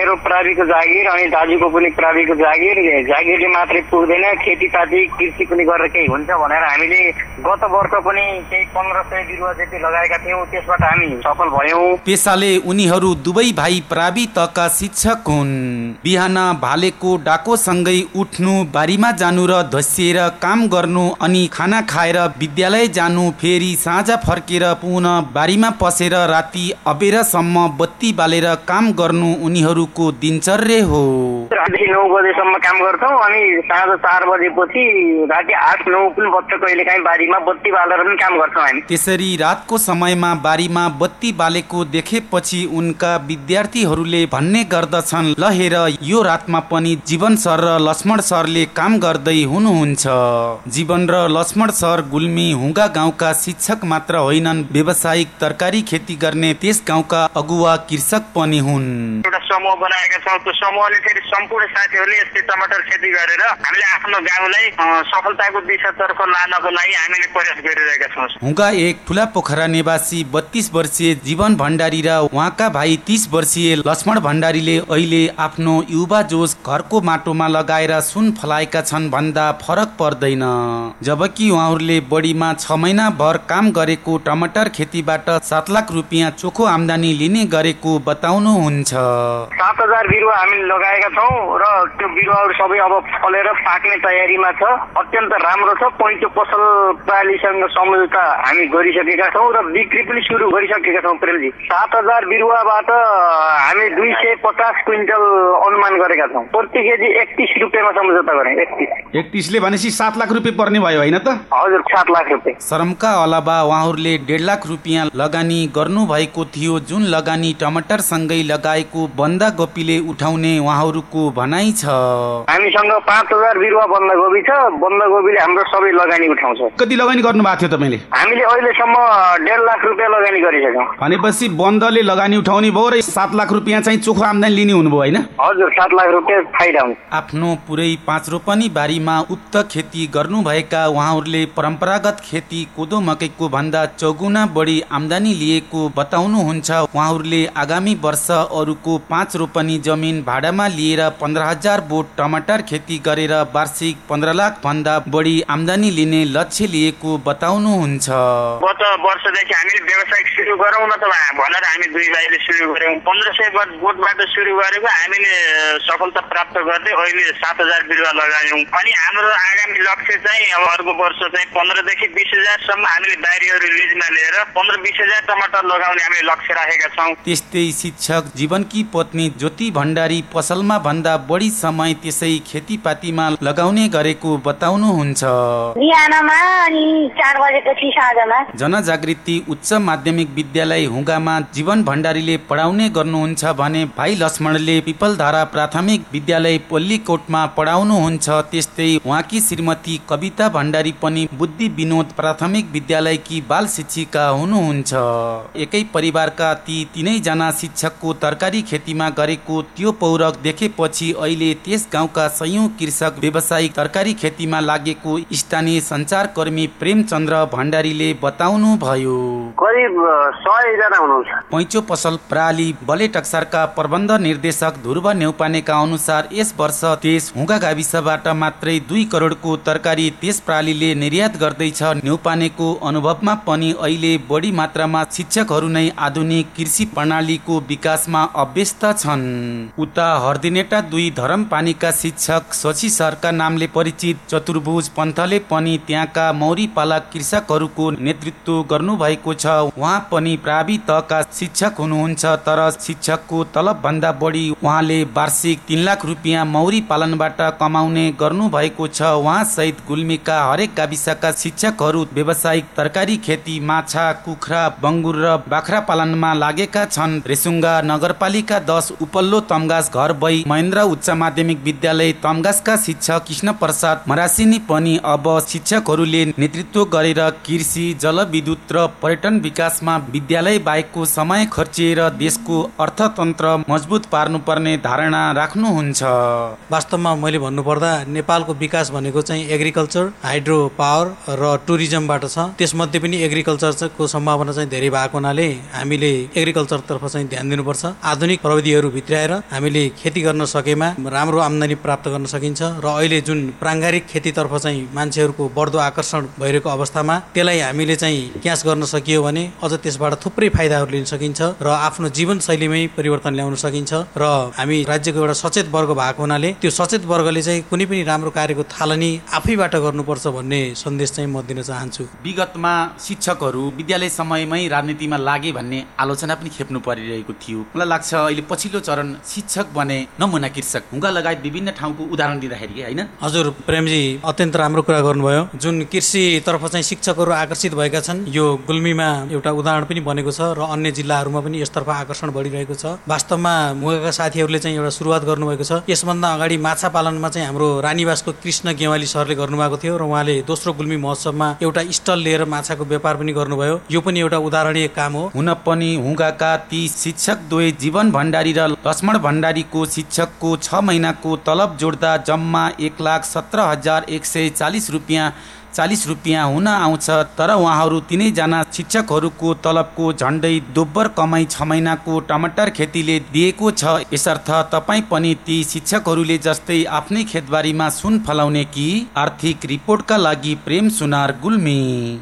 मेरो प्राविको जागिर अनि दाजुको पनि प्राविको जागिर जागिरले मात्रै पुग्दैन खेतीपाती कृषि पनि गरेर केही हुन्छ भनेर हामीले गत वर्ष पनि केही पन्ध्र सय बिरुवा जति लगाएका थियौँ त्यसबाट हामी सफल भयौँ। पेसाले उनीहरू दुवै भाइ प्रावि तका शिक्षक हुन्। बिहान भालेको डाकोसँगै उठ्नु बारीमा जानु र धसिएर काम गर्नु अनि खाना खाएर विद्यालय जानु फेरि साँझ फर्केर पुनः बारीमा पसेर राति अबेरसम्म बत्ती बालेर काम गर्नु उनीहरूको दिनचर्या हो। राति नौ बजेसम्म काम गर्छौँ अनि साँझ चार बजेपछि राति आठ नौ पनि बज्छ कहिले काहीँ बारीमा बत्ती बालेर पनि काम गर्छौँ हामी। त्यसरी रातको समयमा बारीमा बत्ती बालेको देखेपछि उनका विद्यार्थीहरूले भन्ने गर्दछन् ल हेर यो रातमा पनि जीवन सर र लक्ष्मण सरले काम गर्दै हुनुहुन्छ। जीवन र लक्ष्मण सर गुल्मी हुँगा गाउँका शिक्षक मात्र होइनन् व्यावसायिक तरकारी खेती गर्ने त्यस गाउँका अगुवा कृषक पनि हुन्। एउटा समूह बनाएका छौँ त्यो समूहले फेरि सम्पूर्ण साथीहरूले यस्तै टमाटर खेती गरेर हामीले आफ्नो गाउँलाई सफलताको दिशातर्फ लानको लागि हामीले प्रयास गरिरहेका छौँ। हुँगा एक ठुला पोखरा निवासी बत्तीस वर्षीय जीवन भण्डारी र उहाँका भाइ तीस वर्षीय लक्ष्मण भण्डारीले अहिले आफ्नो युवा जोस घरको माटोमा लगाएर सुन फलाएका छन् भन्दा फरक पर्दैन। जबकि उहाँहरूले बढीमा छ महिना भर काम गरेको टमाटर खेतीबाट सात लाख रुपियाँ चोखो आम्दानी लिने गरेको बताउनुहुन्छ। सात हजार बिरुवा हामीले लगाएका छौँ। र त्यो बिरुवाहरू सबै अब फलेर पाक्ने तयारीमा छ। अत्यन्त राम्रो छ। पैँचो पसल प्रालीसँग सम्झौता हामी गरिसकेका छौँ र बिक्री पनि सुरु गरिसकेका छौँ प्रेमजी। सात हजार बिरुवाबाट हामी दुई सय पचास क्विन्टल अनुमान गरेका छौँ। प्रति केजी एकतिस रुपियाँमा सम्झौता गरेँ। एकतिस। एकतिसले भनेपछि सात लाख रुपियाँ पर्ने भयो होइन त? हजुर सात लाख रुपियाँ। श्रमका अलावा उहाँहरूले डेढ लाख रुपियाँ लगानी गर्नु भएको थियो। जुन लगानी टमाटरसँगै लगाएको बन्दागोपीले उठाउने उहाँहरूको भनाइ छ। हामीसँग पाँच हजार बिरुवा बन्दागोपी छ। बन्दागोपीले हाम्रो सबै लगानी उठाउँछ। कति लगानी गर्नु भएको थियो तपाईँले? हामीले अहिलेसम्म डेढ लाख रुपियाँ लगानी गरिसक्यौँ। भनेपछि बन्दले लगानी उठाउने भयो र सात लाख रुपियाँ चाहिँ चोखो आम्दानी लिने हुनुभयो होइन? हजुर सात लाख रुपियाँ फाइदा हुन्छ। आफ्नो पुरै पाँच रोपनी बारीमा उक्त खेती गर्नुभएका उहाँहरूले परम्परागत खेती कोदो मकैको भन्दा चौगुना बढी आम्दानी लिएको बताउनुहुन्छ। उहाँहरूले आगामी वर्ष अरूको पाँच रोपनी जमिन भाडामा लिएर पन्ध्र हजार बोट टमाटर खेती गरेर वार्षिक पन्ध्र लाख भन्दा बढी आम्दानी लिने लक्ष्य लिएको बताउनुहुन्छ। गत वर्षदेखि हामीले व्यवसायिक सुरु गरौँ न त भनेर हामी दुई भाइले सुरु गऱ्यौँ। पन्ध्र सय बोट- बोटबाट सुरु गरेको हामीले सफलता प्राप्त गर्दै अहिले सात हजार बिरुवा लगायौँ। अनि हाम्रो आगामी लक्ष्य चाहिँ अब अर्को वर्ष चाहिँ पन्ध्रदेखि बिस हजारसम्म हामीले बारीहरू लिजमा लिएर पन्ध्र बिस हजार टमाटर लगाउने हामीले लक्ष्य राखेका छौँ। त्यस्तै शिक्षक जीवनकी पत्नी ज्योति भण्डारी पसलमा भन्दा बढी समय त्यसै खेतीपातीमा लगाउने गरेको बताउनुहुन्छ। जनजागृति उच्च माध्यमिक विद्यालय हुगामा जीवन भण्डारीले पढाउने गर्नुहुन्छ भने भाइ लक्ष्मणले पिपलधारा प्राथमिक विद्यालय पल्लीकोटमा पढाउनुहुन्छ। त्यस्तै उहाँकी श्रीमती कविता भण्डारी पनि बुद्धि विनोद प्राथमिक विद्यालयकी बाल शिक्षिका हुनुहुन्छ। एकै परिवारका ती तिनैजना शिक्षकको तरकारी खेतीमा गरेको त्यो पौरख देखेपछि अहिले त्यस गाउँका सयौं कृषक व्यावसायिक तरकारी खेतीमा लागेको स्थानीय सञ्चारकर्मी प्रेमचन्द्र भण्डारीले बताउनु भयो करिब सयजना हुनुहुन्छ। पैँचो पसल प्राली बले टक्सारका प्रबन्ध निर्देशक ध्रुव नेउपानेका अनुसार यस वर्ष त्यस हुँगा गाविसबाट मात्रै दुई करोडको तरकारी त्यस प्रालीले निर्यात गर्दैछ। नेउपानेको अनुभवमा पनि अहिले बढी मात्रामा शिक्षकहरू नै आधुनिक कृषि प्रणालीको विकासमा अभ्यस्त छन्। उता हर्दिनेटा दुई धरम पानीका शिक्षक शशि सरका नामले परिचित चतुर्भुज पन्थले पनि त्यहाँका मौरी पालक कृषकहरूको नेतृत्व गर्नुभएको छ। उहाँ पनि प्रावि तहका शिक्षक हुनुहुन्छ तर शिक्षकको तलब भन्दा बढी उहाँले वार्षिक तीन लाख रुपियाँ मौरी पालनबाट कमाउने गर्नु भएको छ। उहाँ सहित गुल्मीका हरेक गाविसका शिक्षकहरू व्यावसायिक तरकारी खेती माछा कुखुरा बङ्गुर र बाख्रा पालनमा लागेका छन्। रेसुङ्गा नगरपालिका दस उपल्लो तमगास घर भई महेन्द्र उच्च माध्यमिक विद्यालय तमगासका शिक्षक कृष्ण प्रसाद मरासिनी पनि अब शिक्षकहरूले नेतृत्व गरेर कृषि जलविद्युत र पर्यटन विकासमा विद्यालय बाहेकको समय खर्चिएर देशको अर्थतन्त्र मजबुत पार्नुपर्ने धारणा राख्नुहुन्छ। वास्तवमा मैले भन्नुपर्दा नेपालको विकास भनेको चाहिँ एग्रिकल्चर हाइड्रो पावर र टुरिज्मबाट छ। त्यसमध्ये पनि एग्रिकल्चरको सम्भावना चाहिँ धेरै भएको हुनाले हामीले एग्रिकल्चरतर्फ चाहिँ ध्यान दिनुपर्छ। आधुनिक प्रविधिहरू भित्राएर हामीले खेती गर्न सकेमा राम्रो आम्दानी प्राप्त गर्न सकिन्छ र अहिले जुन प्राङ्गारिक खेतीतर्फ चाहिँ मान्छेहरूको बढ्दो आकर्षण भइरहेको अवस्थामा त्यसलाई हामीले चाहिँ क्यास गर्न सकियो भने अझ त्यसबाट थुप्रै फाइदाहरू लिन सकिन्छ र आफ्नो जीवनशैलीमै परिवर्तन ल्याउन सकिन्छ र हामी राज्यको एउटा सचेत वर्ग भएको हुनाले त्यो सचेत वर्गले चाहिँ कुनै पनि राम्रो कार्यको थालनी आफैबाट गर्नुपर्छ भन्ने सन्देश चाहिँ म दिन चाहन्छु। विगतमा शिक्षकहरू विद्यालय समयमै राजनीतिमा लागे भन्ने आलोचना पनि खेप्नु परिरहेको थियो। मलाई लाग्छ अहिले पछिल्लो चरण शिक्षक बने नमुना कृषक हुँगा लगायत विभिन्न ठाउँको उदाहरण दिँदाखेरि होइन? हजुर प्रेमजी अत्यन्त राम्रो कुरा गर्नुभयो। जुन कृषितर्फ चाहिँ शिक्षकहरू आकर्षित भएका छन् यो गुल्मीमा एउटा उदाहरण पनि बनेको छ र अन्य जिल्लाहरूमा पनि यसतर्फ आकर्षण बढिरहेको छ। वास्तवमा मुगाका साथीहरूले चाहिँ एउटा सुरुवात गर्नुभएको छ। यसभन्दा अगाडि माछा पालनमा चाहिँ हाम्रो रानीवासको कृष्ण गेवाली सरले गर्नुभएको थियो र उहाँले दोस्रो गुल्मी महोत्सवमा एउटा स्टल लिएर माछाको व्यापार पनि गर्नुभयो। यो पनि एउटा उदाहरणीय काम हो। हुन पनि हुँगाका ती शिक्षक द्वय जीवन भण्डारी र लक्ष्मण भण्डारीको शिक्षकको छ महिनाको तलब जोड्दा जम्मा एक लाख सत्र हजार एक सय चालिस रुपियाँ चालिस रुपियाँ हुन आउँछ। तर उहाँहरू तिनैजना शिक्षकहरूको तलबको झन्डै दोब्बर कमाई छ महिनाको टमाटर खेतीले दिएको छ। यसर्थ तपाईँ पनि ती शिक्षकहरूले जस्तै आफ्नै खेतबारीमा सुन फलाउने कि? आर्थिक रिपोर्टका लागि प्रेम सुनार गुल्मी।